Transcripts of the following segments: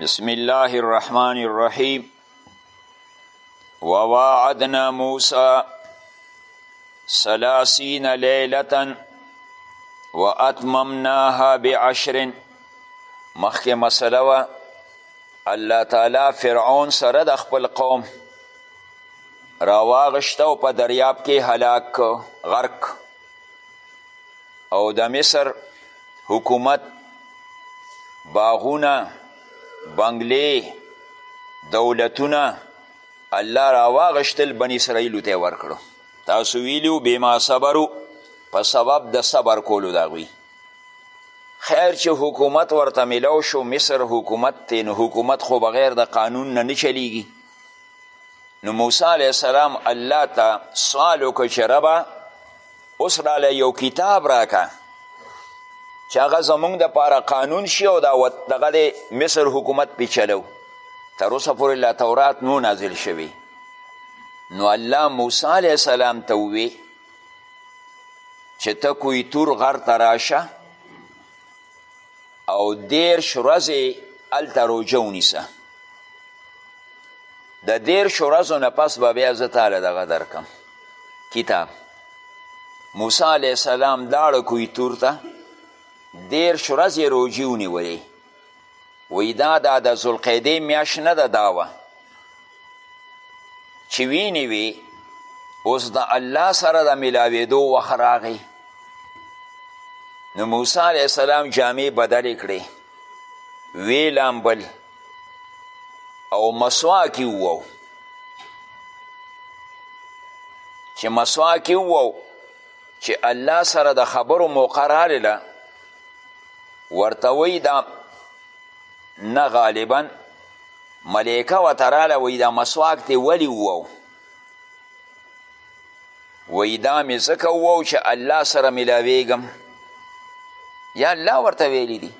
بسم الله الرحمن الرحیم وواعدنا موسی ثلاثین لیلتا و اتممناها بعشر مخکې مسله وه الله تعالی فرعون سره د خپل قوم راواغشته او په دریاب کې هلاک غرق او د مصر حکومت باغونه بنگلې دولتونه الله راواغشتل بن اسرائیلو ته ورکړو تاسو ویلیو بما صبرو په سبب د صبر کولو د هغوی خیر چې حکومت ورته میلاو شو مصر حکومت دی نو حکومت خو بغیر د قانون نه نه چلیږي نو موسی علیه السلام الله ته سوال وکړ چې ربه اوس راله یو کتاب راکه چې هغه زمونږ دپاره قانون شي او دا دغه د مصر حکومت پې چلو تر اوسه پورې لا تورات نو نازل شوی نو الله موسی علیه السلام ته ووی چې ته کوی تور غر ته راشه او دیرش ورځې هلته روژه ونیسه د دیرشو ورځو نه پس به بیا زه تاله دغه درکم کتاب موسی علیه السلام داړه کوی تور ته دیرش ورځې روژې ونیولې وی دا دا د ذوالقیدې میاشت نه ده دا وه چې وینې وي اوس د الله سره د ملاوېدو وخت راغی نو موسی علیه السلام جامې بدلې کړې وی لامبل او مسواک یې ووو چې مسواک یې ووو چې الله سره د خبرو موقع راغله ورته وایي دا نه غالبا ملیکه ورته راله وایي دا مسواک دې ولې ووو وایي دا مې ځکه ووو چې الله سره ملاویږم یا الله ورته ویلی دي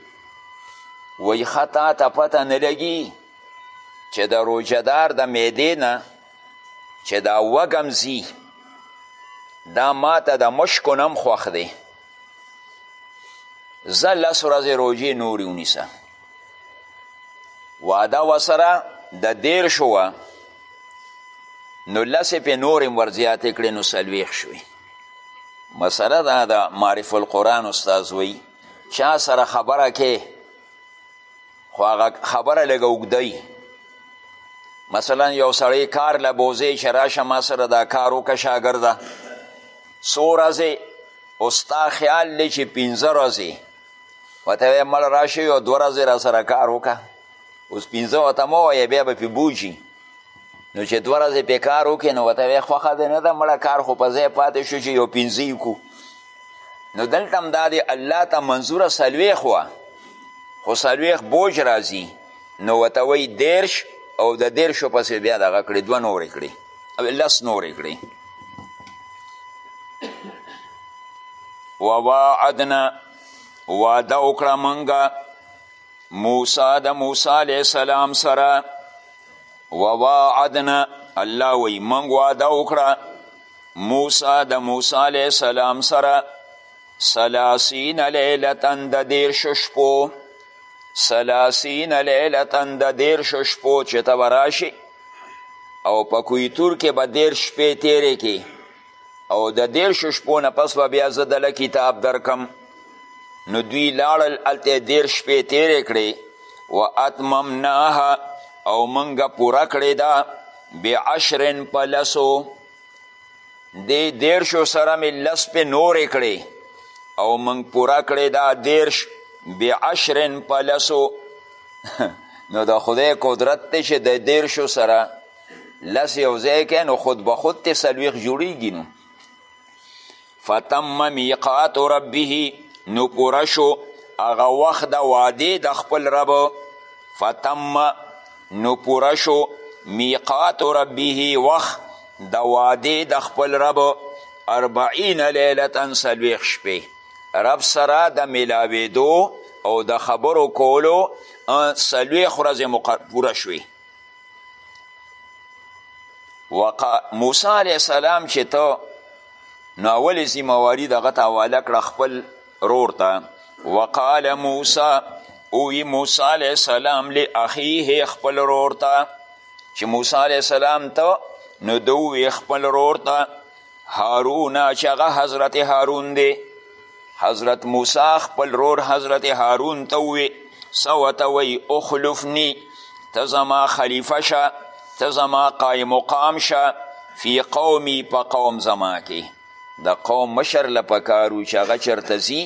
وایي ښه تا ته پته نه لګي چې د روژهدار د معدې نه چې دا وږم ځي دا ما ته د مشکو نه هم خوښ دی زه لس ورځې روژې نورې ونیسه واده وسره د دیرشو وه نو لسې پې نورې هم ورزیاتې کړې نو څلوېښت شوې مسله دا ده معرف القرآن استاذ وایي چا سره خبره کې خو هغه خبره لږه اوږدوي مثلا یو سړی کار له بوځې چې راشه ما سره دا کار وکړه شاګرده څو ورځې اوستا خیال دی چې پنځه ورځې ورته وایي مړ راشي او دوه ورځې را سره کار وکړه اوس پنځه ورته مه وایه بیا به پې بوجي نو چې دوه ورځې پې کار وکړي نو ورته وایي خوښه دی نه ده مړه کار خو په ځای پاتې شو چې یو پنځه یې کړو نو دلته هم دا دی الله ته منظوره څلوېښت وه خو څلوېښت بوج راځي نو ورته وایي دېرش او د دېرشو پسې بیا دغه کړي دوه نورې کړي او لس نورې کړې وواعدنا واده وکړه منګه موسی د موسی علیه السلام سره وواعدنا الله وی منګ واده وکړه موسی د موسی علیه السلام سره سلاسین لیلتا د دیرشو شپو سلاسین لیلتا د دیرشو شپو چې ته به راشي او په کوی تور کې به دیر شپې تیرې کې او د دیر شپو نه پس به بیا زه دله کتاب درکم نو دوی لاړل هلته دیر شپې تیرې کړې و اتممناها او منګه پوره کړې ده بعشرن په لسو دې دیرشو سره مې لس پې نورې کړې او منګ پوره کړې ده دیرش بعشرن په لسو نو د خدای قدرت دی چې د دیرشو سره لس یو ځای کوي نو خود به خود ترې څلوېښت جوړېږي نو فتم میقات ربه نو پوره شو هغه وخت د وعدې د خپل رب فتم نو پوره شو میقات ربه وخت د وعدې د خپل رب اربعین لیلتا څلوېښت شپې رب سره د ملاوېدو او د خبرو کولو څلوېښت ورځې پوره شوې وقا موسی علیه السلام چې ته نو اولې ذمواري دغه ته حواله کړه خپل رور ته وقال موسی اوی موسی علیه السلام لی اخیه خپل رور ته چې موسی علیه السلام ته نو دوی خپل رور ته هارون چې هغه حضرت هارون دی حضرت موسی خپل رور حضرت هارون ته ووی څه ورته وایي اخلفني ته زما خلیفه شه ته زما قایم مقام شه فی قومی په قوم زما کې د قوم مشر له پکارو چې هغه چېرته ځي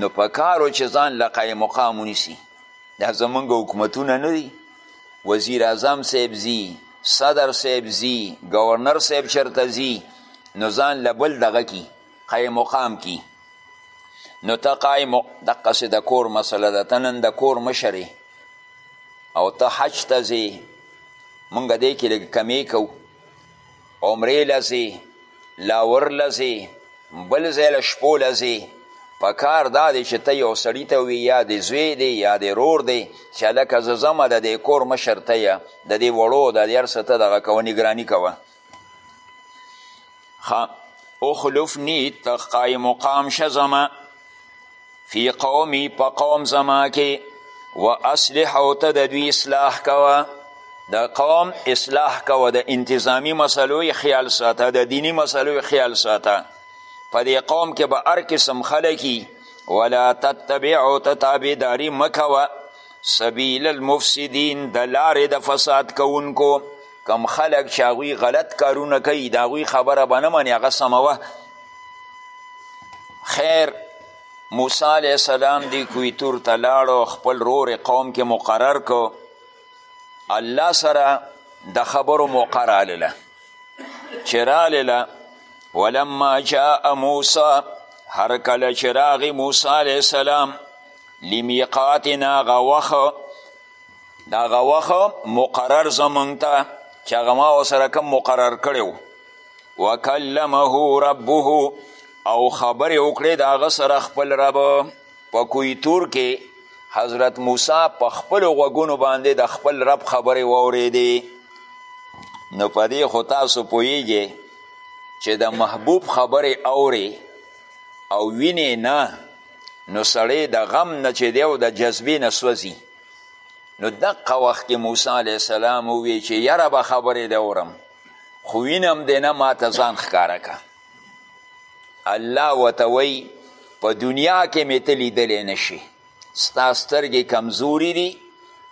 نو پکارو چې ځان له قایم مقام ونیسي دا زمونږ حکومتونه نه دي وزیر اعظم صاحب ځي صدر صاحب ځي ګورنر صاحب چرته ځي نو ځان له بل دغه کی قایم مقام کی نو ته قایم دقسې د کور مسله ده ته نن د کور مشر او ته حج ته ځې موږ دې کې لږ کمې کوو عمرې له ځې لاور له ځې بل ځای له شپو له ځې په کار دا دی چې ته یو سړي ته وي یا د زوی دی یا د رور دی چې هلکه زه ځم د دې کور مشر ته یه د دې وړو د دې هر څه ته دغه کوه نګراني کوه اخلفني ته قایم مقام شه زما فی قومی په قوم زما کې و اصلح او ته د دوی اصلاح کوه د قوم اصلاح کوه د انتظامی مسلو خیال ساته د دینی مسلو خیال ساته په دې قوم کې به هر قسم خلکی ولا تتبع او ته تابعداري مه کوه سبیل المفسدین د لارې د فساد کوونکو کم خلک چې هغوی غلط کارونه کوي د هغوی خبره به نه منې هغه سموه خیر موسی علیه السلام دی کوی تور ته لاړو خپل رور قوم کې مقرر کو الله سره د خبرو موقع رالله چې رالله ولما جاء موسی هر کله چې راغی موسی علیه السلام لمیقاتنا غوخه د هغه وخت مقرر زمونږ ته چې هغه ما ورسره کوم مقرر کړی و وکلمه ربه او خبرې وکړې د هغه سره خپل رب په کوی تور کې حضرت موسی په خپلو غوږونو باندې د خپل رب خبرې واورېدې نو په دې خو تاسو پوهیږئ چې د محبوب خبرې اورې او وینې نه نو سړی د غم نه چې دی او د جذبې نه سوځي نو دقه وخت کې موسی علیه السلام ووی چې یاره به خبرې د اورم خو وینم دی نه ماته ځان ښکاره که الله ورته وایي په دنیا کې مې ته لیدلی نه شي ستا سترګې کمزوري دي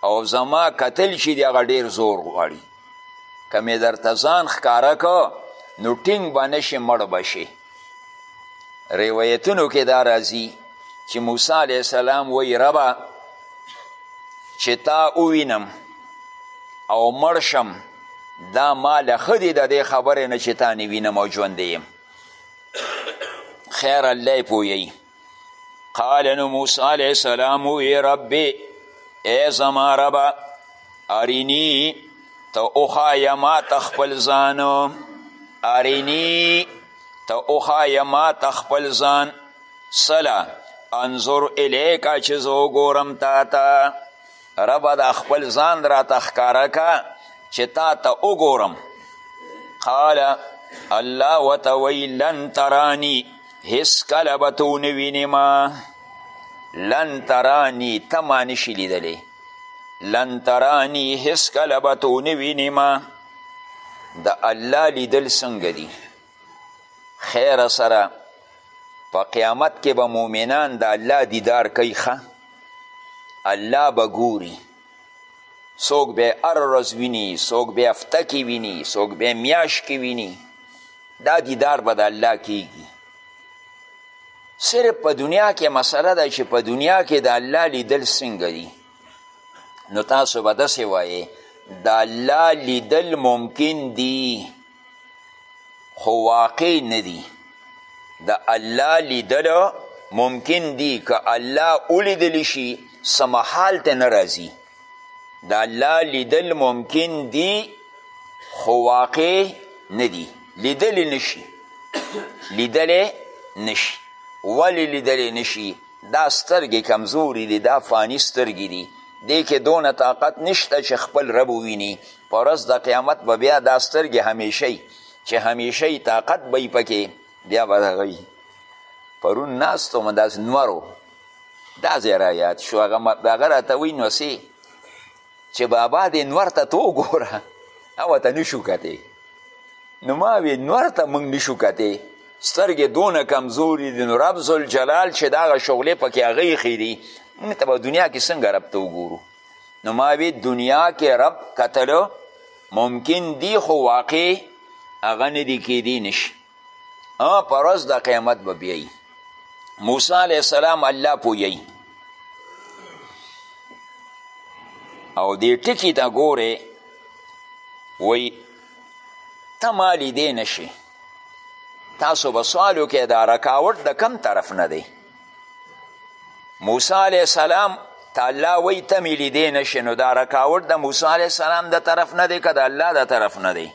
او زما کتل چې دی هغه ډېر زور غواړي که مې درته ځان ښکاره که نو ټینګ به نه شي مړ به شي روایتونو کې دا راځي چې موسی علیه السلام وایي ربه چې تا ووینم او مړ شم دا ما له ښه دي د دې خبرې نه چې تا نه وینم او ژوندی یم خیر الله پوهیږي قال نو موسی علیه السلام وی ربی ای زما ربه ارینی ته وښایه ما ته خپل ځان ارینی ته وښایه ما ته خپل ځان سله انظر الیکه چې زه وګورم تا ته ربه دا خپل ځان راته ښکاره که چې تا ته وګورم قال الله ورته وایي لن ترانی هېڅکله به ته ونه وینې ما لن ترانی ته ما نشي لیدلی لن ترانی هېڅکله به ته ونه وینې ما د الله لیدل څنګه دي خیر سره په قیامت کې به مؤمنان د الله دیدار کوي ښه الله به ګوري څوک به هر ورځ ویني څوک به هفته کې ویني څوک به میاشت کې ویني دا دیدار به د الله کیږي صرف په دنیا کې مسله ده چې په دنیا کې د الله لیدل څنګه دي نو تاسو به داسې وایې د الله لیدل ممکن دي خو واقع نه دي د الله لیدل ممکن دي که الله ولیدل شي څه محال ته نه راځي د الله لیدل ممکن دي خو واقع نه دي لیدلی نشي لیدلی نشي ولې لیدلی نشي دا سترګې کمزوري دي دا فاني سترګې دي دې کې دونه طاقت نشته چې خپل رب وویني په ورځ د قیامت به بیا دا سترګې همیشه یي چې همیشه یي طاقت به یي پکې بیا به دغه وي پرون ناست وم داسې نور و دا ځای را یاد شو هغه هغه راته وایي نو سې چې بابا دې نور ته ته وګوره هغه ته نشو کتې نو ما وې نور ته موږ نشو کتې سترګې دونه کمزوري دي نو رب ذوالجلال چې د هغه شغلې پکې هغه ایښې دي موږ ته به دنیا کې څنګه رب ته وګورو نو ما وی دنیا کې رب کتلو ممکن دی خو واقع هغه نه دی کیدی نشي پر ورځ د قیامت به بیایي موسی علیه السلام الله پوهیي او دې ټکي ته ګورې وی ته ما لیدی نشي تاسو به سوال وکړئ دا رکاوټ د کم طرف نه دی موسی علیه السلام ته الله وایي ته مې لیدی نشې نو دا رکاوټ د موسی علیه السلام د طرف نه دی که د الله د طرف نه دی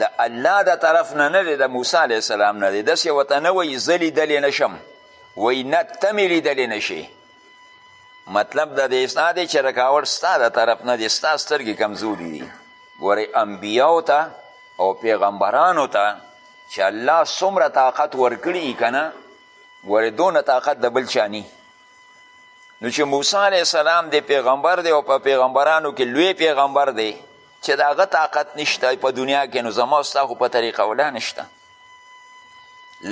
د الله د طرف نه نه دی د موسی علیه السلام نه دی داسې ورته نه وایي زه لیدلی نشم وایي نه ته مې لیدلی نشې مطلب د دې دا دی چې رکاوټ ستا د طرف نه دی ستا سترګې کمزوري دي ګورئ انبیاو ته او پیغمبرانو ته چې الله څومره طاقت ورکړي که نه ګورې دونه طاقت د بل چا نی نو چې موسی علیه السلام د پیغمبر دی او په پیغمبرانو کې لوی پیغمبر دی چې د هغه طاقت نشته په دنیا کې نو زما ستا خو په طریقه ولا نشته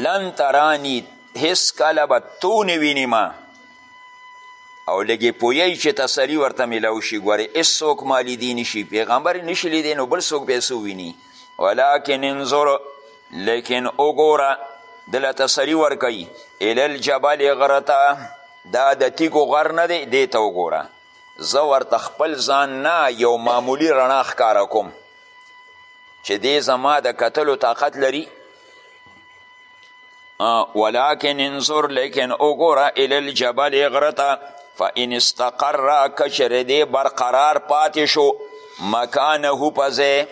لن ترانی هیڅ کله به تو نه ویني ما او لږې پوهیږي چې تسلي ورته میلاو شي ګورې هېڅوک ما لیدی نشي پیغمبر یې نشي لیدی نو بل څوک به یې ویني ولکن انظر لیکن وګوره دله تسلي ورکوي الی الجبل غره ته دا د تیږو غر نه دی دې ته وګوره زه ورته خپل ځان نه یو معمولی رڼا ښکاره کوم چې دی زما د کتلو طاقت لري ولكن انظر لیکن وګوره الی الجبل غره ته فان استقر که چېرې دی برقرار پاتې شو مکانه په ځای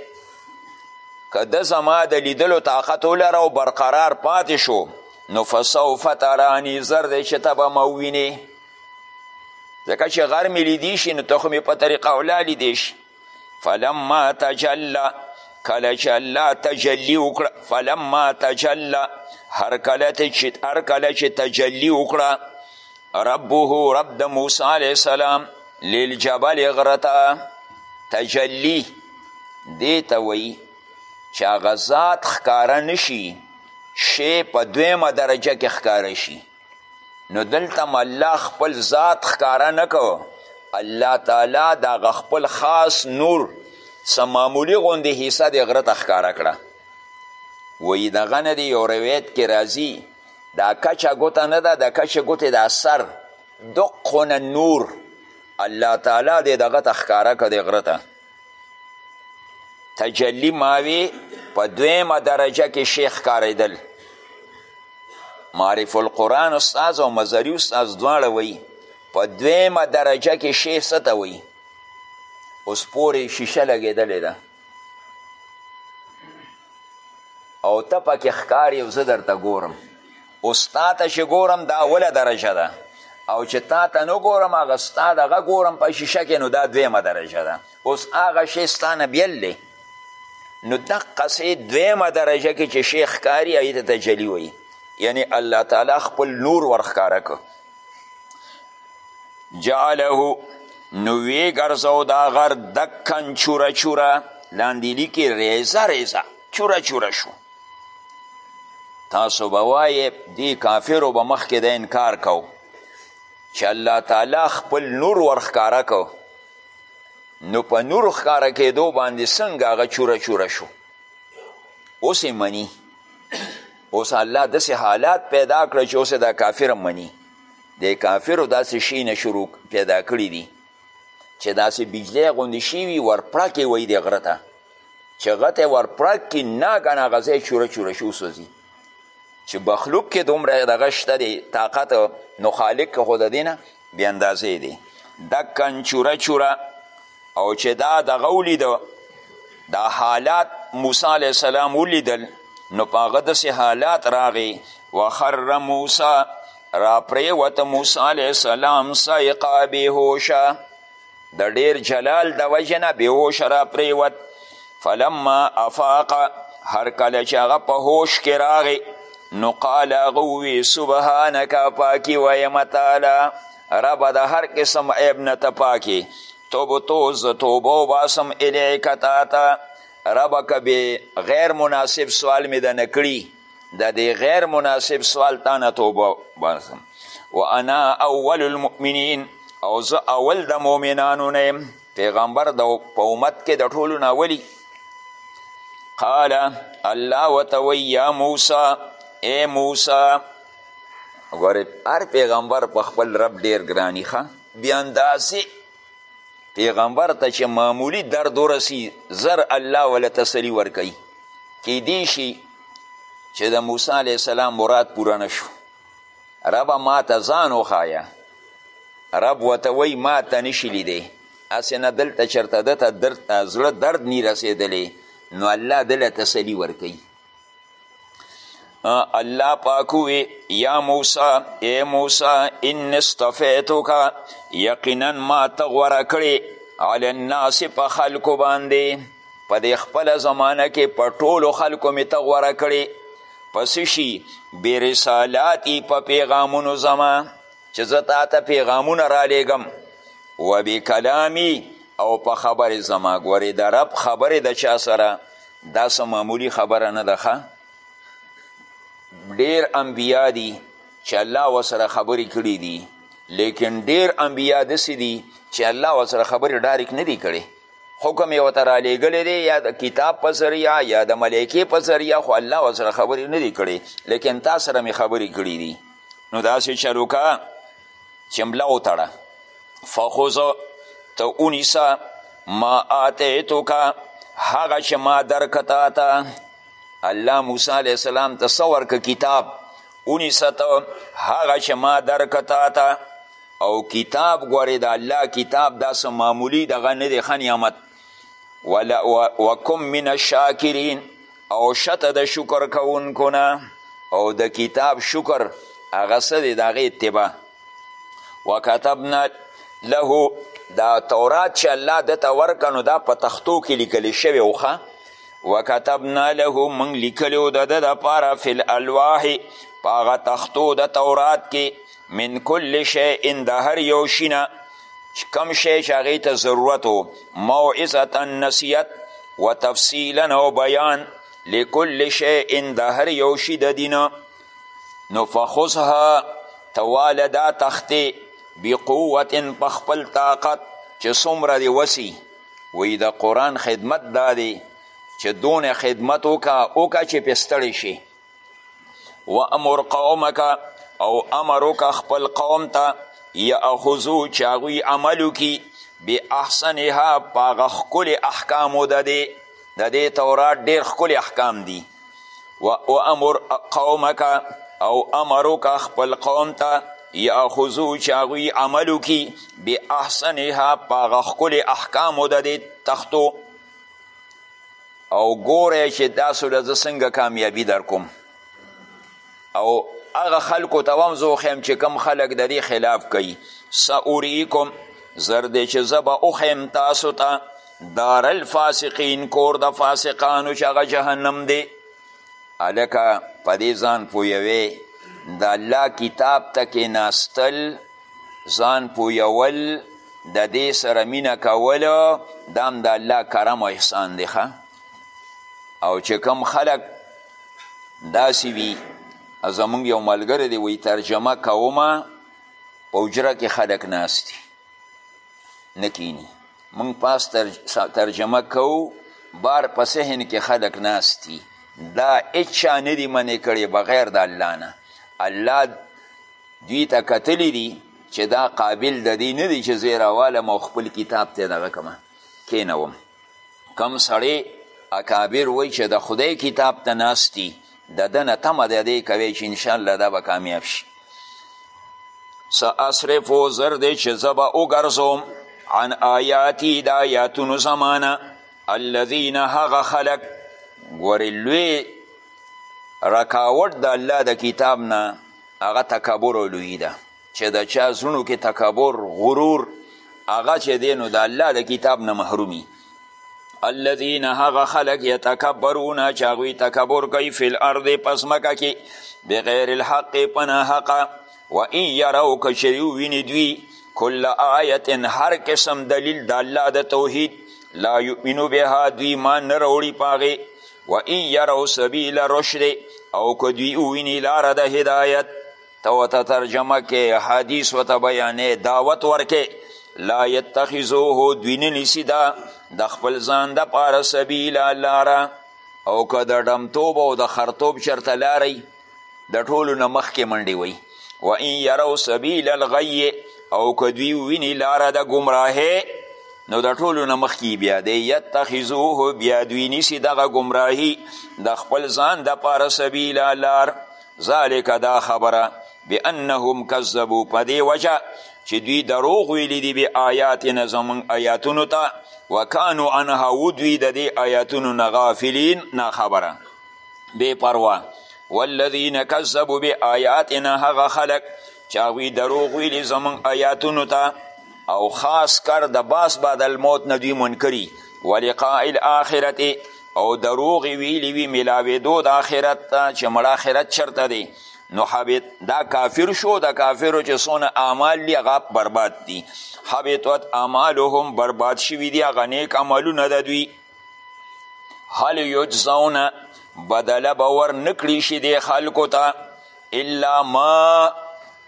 که ده زما د لیدلو طاقت ولره او برقرار پاتې شو نو فسوف ترانی زر دی چې ته به مه ووینې ځکه چې غر مې لیدی شي نو ته خو مې په طریقه اولا لیدی شي فلما تجلا کله چې الله تجلی وکړه فلما تجلا هر کله چې هر کله چې تجلی وکړه ربه رب د موسی علیه السلام للجبل غرته تجلی دې ته وایي چې هغه ذات ښکاره نشي شی په دویمه درجه کې ښکاره شي نو دلته هم الله خپل ذات ښکاره نه کو الله تعالی د هغه خپل خاص نور څه معمولي غوندې حصه د غره ته ښکاره کړه وایي دغه نه دی یو روایت کې راځي دا کچه ګوته نه ده د کچې ګوتې دا سر دقونه نور الله تعالی دې دغه ته ښکاره که د غره ته تجلی ماوی په دویمه درجه کې شیخ کاریدل معرف القرآن استاذ او مزری استاذ دواړه وی په دویمه درجه کې شیخ څه ته وی اوس پورې شیشه لګېدلې ده او ته پکې ښکار یو زه درته ګورم اوس تا ته چې ګورم دا اوله درجه ده او چې تا ته نه ګورم هغه ستا دغه ګورم په شیشه کې نو دا دویمه درجه ده اوس هغه شی ستا نه بیل دی نو دقسې دویمه درجه کې چې شی ښکاري هغې ته تجلي وایي یعنی الله تعالی خپل نور ورښکاره که جعله نو ویې ګرځو دا غر دکن چوره چوره لاندې لیکي ریزه ریزه چوره چوره شو تاسو به وایې دې کافرو به مخکې د انکار کو چې الله تعالی خپل نور ورښکاره کو نو په نور ښکاره کېدو باندې څنګه هغه چوره چوره شو اوس یې مني اوس الله داسې حالات پیدا کړ چې اوس دا کافر مني د کافرو داسې شی نه شروع پیدا کړي دي چې داسې بجلی غوندې شي وي ورپړکې وایي د غره ته چې هغه ته ورپرک کړي ناګنه هغه ځای چوره چوره شي وسوځي چې مخلوق کې دومره دغه شته دی طاقت نو خالق خو د دې نه بې اندازې دی دکا چوره چوره او چې دا دغه ولیده دا حالات موسی علیه السلام ولیدل نو په هغه داسې حالات راغی وخر موسی را پریوت موسی علیه السلام سایقا بې هوشه د ډیر جلال د وجې نه بېهوشه را پرېوت فلما افاق هر کله چې هغه په هوش کې راغی نو قال هغه ووی سبحانک پاکي وایم تعالی ربه د هر قسم عیب نه ته پاکې توبتو زه توبه وباسم الیک تا ته ربه که بې غیر مناسب سوال مې د نه کړي د دې غیر مناسب سوال تا نه توبه باسم و انا اول المؤمنین او زه اول د مؤمنانو نه یم پیغمبر د په امت کې د ټولو نه اولی قال الله ورته وی یا موسی ای موسی ګورې هر پیغمبر په خپل رب ډیر ګرانی ښه بیا اندازې پیغمبر ته چې معمولی درد ورسی زر الله ولا تسلی ورکوي کیدی شي چې د موسی علیه السلام مراد پوره نه شو ربه ما ته ځان وښایه رب ورته وایي ما ته نشي لیدی هسې نه دلته چېرته ده ته زړه درد نی رسېدلی نو الله دله تسلی ورکوي الله پاک وی یا موسی ای موسی ان استفیتک یقینا ما ته غوره کړی علی الناس په خلکو باندې په دې خپله زمانه کې په ټولو خلکو مې ته غوره کړی په څه شي برسالاتی په پیغامونو زما چې زه تا ته پیغامونه رالیږم و بکلامی او په خبرې زما ګورې د رب خبرې د چا سره دا څه معمولي خبره نه ده ښه ډیر انبیا دي چې الله ورسره خبرې کړي دي لیکن ډیر انبیا داسې دي چې الله ورسره خبرې ډایرک نه دي کړي حکم یې ورته رالیږلی دی یا د کتاب په ذریعه یا د ملایکې په ذریعه خو الله ورسره خبرې نه دي کړي لیکن تا سره مې خبرې کړي دي نو داسې چلوکه چې ملا وتړه فخذ ته ونیسه ما آتیتک هغه چې ما درکه تا ته الله موسی علیه السلام ته څه ورکه کتاب ونیسه ته هغه چې ما درکه تا ته او کتاب ګورې د الله کتاب داسې معمولي دغه نه دی ښه نعمت وکم من الشاکرین او شته د شکر کوونکو نه او د کتاب شکر هغه څه دی د هغې اتباع وکتبنا له دا تورات چې الله ده ته ورکړه نو دا په تختو کې لیکل شوی و وکتبنا له موږ لیکلي و د ده دپاره فی الالواح په هغه تختو د تورات کې من کل شیء د هر یو شي نه کم شی چې هغې ته ضرورت و موعظتا نصیحت و تفصیلا او بیان لکل شیء د هر یو شي د دي نه نو فخذها ته واله دا تختې بقوت په خپل طاقت چې څومره دې وسي وی د قرآن خدمت دا دی چې دونه خدمت وکړه وکړه چې پې ستړی شي و امر قومک او امر وکه خپل قوم ته یاخذو چې هغوی عمل وکړي باحسنها په هغه ښکلې احکامو د دې د دې تورات ډېر ښکلې احکام دي و امر قومک او امر وکه خپل قوم ته یاخذو چې هغوی عمل وکړي باحسنها په هغه ښکلې احکامو د دې تختو او ګوره چې تاسو له زه څنګه کامیابي در کوم او هغه خلکو ته هم زه وښیم چې کم خلک د دې خلاف کوي ساوریکم زر دی چې زه به وښیم تاسو ته دار الفاسقین کور د فاسقانو چې هغه جهنم دی هلکه په دې ځان پوهوې د الله کتاب ته کېناستل ځان پویول د دې سره مینه کول دا هم د الله کرم او احسان دی ښه او چې کوم خلک داسې وي زمونږ یو ملګری دی وایي ترجمه کومه په حجره کې خلک ناست دي نه کیني مونږ پاس ترجمه کوو بار په صحن کې خلک ناست دي دا هیچا نه دي منې کړې بغیر د الله نه الله دوی ته کتلی دي چې دا قابل د دې نه دی چې زه راوالم او خپل کتاب ته دغه کمه کینوم کم سړی اکابر وای چې د خدای کتاب ته ناستی د ده نه تمه د دې کوي چې انشاءالله دا به کامیاب شي ساصرفو زر دی چې زه به وګرځوم عن آیاتی د آیاتونو زمانه الذین هغه خلق ګورې لوی رکاوټ د الله د کتاب نه هغه تکبر او لویی ده چې د چا زړونو کې تکبر غرور هغه چې دی نو د الله د کتاب نه محرومي الذین هغه خلق یتکبرون چې هغوی تکبر کوي فی الارض په ځمکه کې بغیر الحق په ناحقه و ان یرو که چېرې وویني دوی کل آیت هر قسم دلیل د الله د توحید لا یؤمنو بها دوی ما نه راوړي په هغې و ان یرو سبیل رشد او که دوی وویني لاره د هدایت ته ورته ترجمه کې حدیث ورته بیانې دعوت ورکې لا یتخذوه دوی نه نیسي دا د خپل ځان دپاره سبیله لاره او که د ډمتوب او د خرتوب چرته لاری د ټولو نه مخکې منډې وهي و ان یرو سبیل الغی او که دوی وویني لاره د ګمراهۍ نو د ټولو نه مخکې بیا دی یتخذوه بیا دوی نیسي دغه ګمراهي د خپل ځان دپاره سبیله لار ذالک دا خبره بانهم کذبو په دې وجه چې دوی دروغ ویلی دي به آیاتنا زموږ آیاتونو ته وکانو عنها ودوی د دې آیاتونو نه غافلین ناخبره بې پروا والذین کذبوا بآیاتنا هغه خلک چې هغوی دروغ ویلي زموږ آیاتونو ته او خاص کر د باس بعد الموت نه دوی منکري ولقاء الاخرت او دروغ ویلي وي ملاوېدو د آخرت ته چې مړه آخرت چرته دی نو حبیت دا کافر شو د کافرو چې څونه اعمال دي هغه برباد دي حبیطت اعمالهم برباد شوي دي هغه نیک عملونه د دوی هل یجزون بدله به ور نکړي شي دې خلکو ته الا ما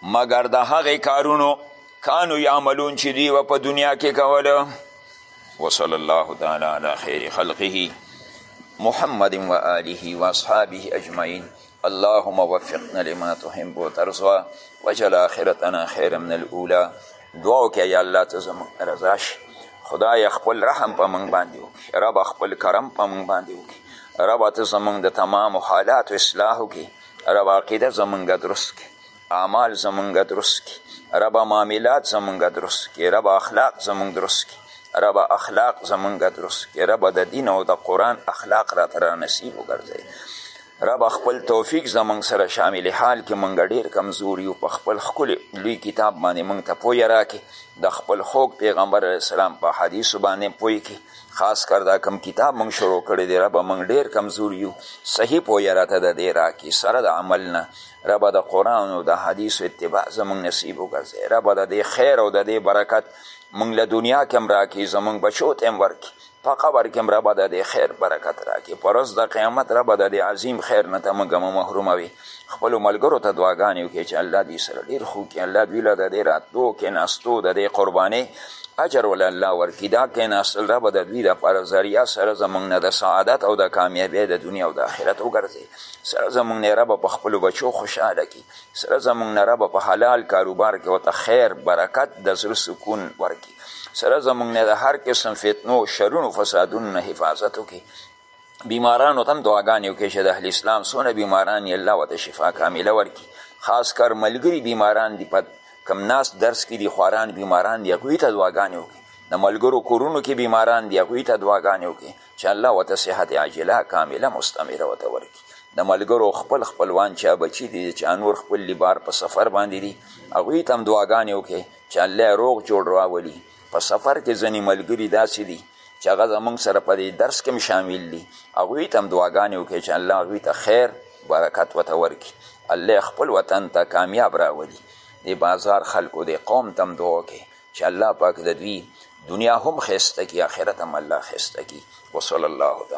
مګر د هغې کارونو کانو یعملون چې دوی به په دنیا کې کوله وصلی الله تعالی علی خیر خلقه محمد و آله و اصحابه اجمعین اللهم وفقنا لما تحب وترضى وجل آخرتنا خیر من الاولى دعا وکړه یا الله ته زموږ رضا شي خدای خپل رحم په موږ باندې وکړي رب خپل کرم په موږ باندې وکړي رب ته زموږ د تمامو حالاتو اصلاح وکړي رب عقیده زموږ درست کړي اعمال زمونږ درست کی ربه معاملات زمونږ درست کی ربه اخلاق زمونږ درست کی ربه اخلاق زمونږ درست کی ربه د دین او د قرآن اخلاق راته را نصیب وګرځوي رب خپل توفیق زمونږ سره شامل حال کې مونږ ډیر کمزور یو په خپل ښکلي لوی کتاب باندې مونږ ته پوهه راکړي د خپل خوږ پیغمبر علیه السلام په حدیثو باندې پوه کړي خاص کر دا کم کتاب مونږ شروع کړی دی ربه مونږ ډیر کمزور یو صحیح پوهه راته د دې راکړي سره د عمل نه ربه د قرآن او د حدیثو اتباع زمونږ نصیب وګرځوې ربه د دې خیر او د دې برکت مونږ له دنیا کې هم راکړي زمونږ بچو ته هم ورکړي په قبر کې هم ربه د دې خیر برکت راکړي په ورځ د قیامت ربه د دې عظیم خیر نه ته موږ مه محروموې خپلو ملګرو ته دعاګانې وکړي چې الله دوی سره ډېر ښه وکړي الله دوی له د دې راتلو کېناستو د دې قربانۍ اجر ول الله ورکړي دا کېناستل ربه د دوی دپاره ذریعه سره زموږ نه د سعادت او د کامیابۍ د دنیا او د آخرت وګرځي سره زمونږ نه ربه په خپلو بچو خوشحاله کړي سره زمونږ نه ربه په حلال کاروبار کې ورته خیر برکت د زړه سکون ورکړي سره زمونږ نه د هر قسم فتنو شرونو فسادونو نه حفاظت وکړي بیمارانو ته هم دعاګانې وکړي چې د اهل اسلام څونه بیماران یې الله ورته شفا کامله ورکړي خاص کر ملګري بیماران دي په کم ناس درس کې دي خواران بیماران دي هغوی ته دعاګانې وکړي د ملګرو کورونو کې بیماران دي هغوی ته دعاګانې وکړي چې الله ورته صحت عاجله کامله مستمره ورته ورکړي د ملګرو خپل خپلوان چا بچي دي چا نور خپل لیبار په سفر باندې دي هغوی ته هم دعاګانې وکړي چې الله روغ جوړ راولي په سفر کې ځینې ملګري داسې دي چې هغه زموږ سره په دې درس کې شامل دي هغوی ته هم دعاګانې وکړي چې الله هغوی ته خیر برکت ورته ورکړي الله خپل وطن ته کامیاب راولي د بازار خلکو د قوم ته هم دعا وکړي چې الله پاک د دوی دنیا هم ښایسته کړي اخرت هم الله ښایسته کړي وصلی الله تعالی